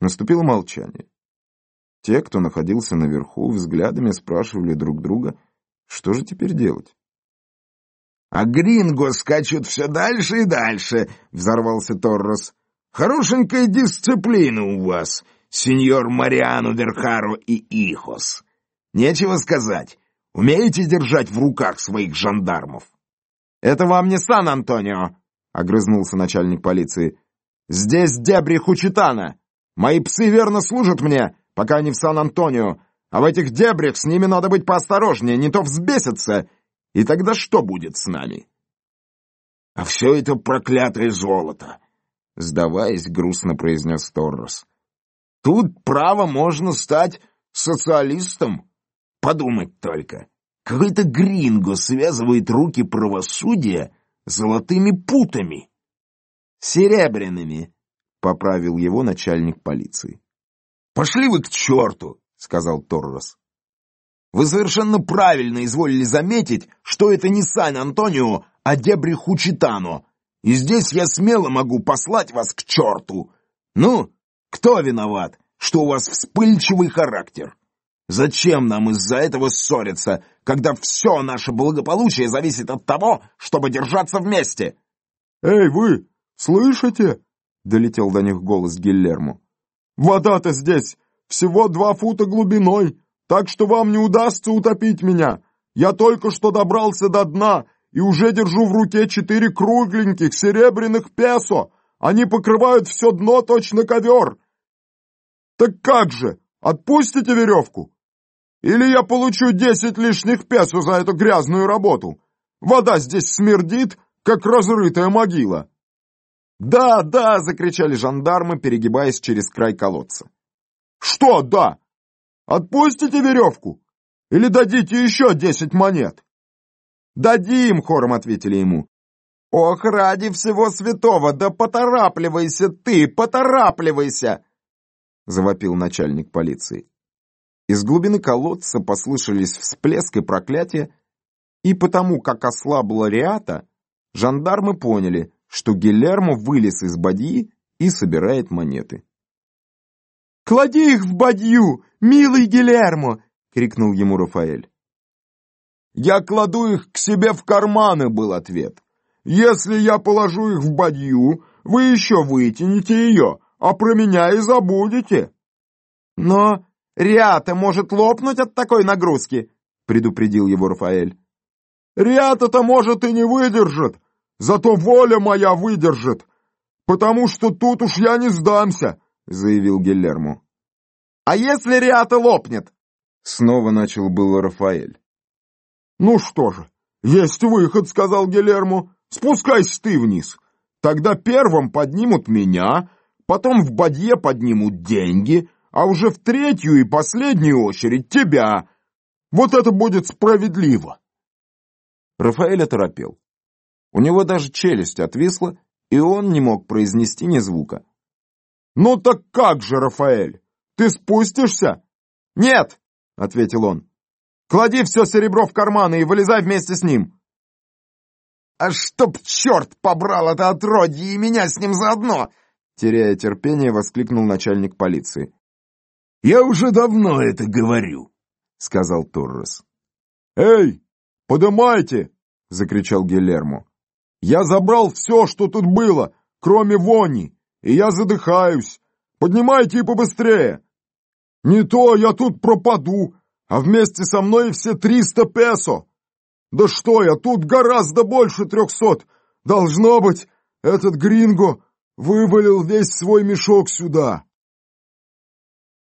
Наступило молчание. Те, кто находился наверху, взглядами спрашивали друг друга, что же теперь делать. «А гринго скачут все дальше и дальше», — взорвался Торрос. «Хорошенькая дисциплина у вас, сеньор Мариану Верхаро и Ихос. Нечего сказать, умеете держать в руках своих жандармов?» «Это вам не Сан-Антонио», — огрызнулся начальник полиции. «Здесь дебри Хучитана. Мои псы верно служат мне, пока они в Сан-Антонио, а в этих дебрях с ними надо быть поосторожнее, не то взбесятся. И тогда что будет с нами?» «А все это проклятое золото!» — сдаваясь, грустно произнес Торрос. «Тут, право, можно стать социалистом. Подумать только, какой-то гринго связывает руки правосудия золотыми путами». «Серебряными», — поправил его начальник полиции. «Пошли вы к черту!» — сказал Торрос. «Вы совершенно правильно изволили заметить, что это не Сан-Антонио, а дебри Хучитано, и здесь я смело могу послать вас к черту. Ну, кто виноват, что у вас вспыльчивый характер? Зачем нам из-за этого ссориться, когда все наше благополучие зависит от того, чтобы держаться вместе?» «Эй, вы, слышите?» — долетел до них голос Гильермо. «Вода-то здесь всего два фута глубиной, так что вам не удастся утопить меня. Я только что добрался до дна и уже держу в руке четыре кругленьких серебряных песо. Они покрывают все дно точно ковер. Так как же, отпустите веревку? Или я получу десять лишних песо за эту грязную работу? Вода здесь смердит, как разрытая могила. «Да, да!» — закричали жандармы, перегибаясь через край колодца. «Что «да»? Отпустите веревку? Или дадите еще десять монет?» «Дадим!» — хором ответили ему. «Ох, ради всего святого, да поторапливайся ты, поторапливайся!» — завопил начальник полиции. Из глубины колодца послышались всплеск и проклятия, и потому, как ослабла Риата, жандармы поняли, что Гильермо вылез из бадьи и собирает монеты. «Клади их в бадью, милый Гильермо!» — крикнул ему Рафаэль. «Я кладу их к себе в карманы», — был ответ. «Если я положу их в бадью, вы еще вытянете ее, а про меня и забудете». «Но Риата может лопнуть от такой нагрузки», — предупредил его Рафаэль. «Риата-то, может, и не выдержит, зато воля моя выдержит, потому что тут уж я не сдамся», — заявил Гильермо. «А если Риата лопнет?» — снова начал было Рафаэль. «Ну что же, есть выход», — сказал Гильермо. «Спускайся ты вниз. Тогда первым поднимут меня, потом в бадье поднимут деньги, а уже в третью и последнюю очередь тебя. Вот это будет справедливо». Рафаэль оторопел. У него даже челюсть отвисла, и он не мог произнести ни звука. «Ну так как же, Рафаэль, ты спустишься?» «Нет», — ответил он. «Клади все серебро в карманы и вылезай вместе с ним». «А чтоб черт побрал это отродье и меня с ним заодно!» Теряя терпение, воскликнул начальник полиции. «Я уже давно это говорю», — сказал Торрес. «Эй, подымайте!» — закричал Гелермо. «Я забрал все, что тут было, кроме вони, и я задыхаюсь. Поднимайте и побыстрее! Не то я тут пропаду, а вместе со мной все триста песо. Да что я, тут гораздо больше трехсот. Должно быть, этот гринго вывалил весь свой мешок сюда.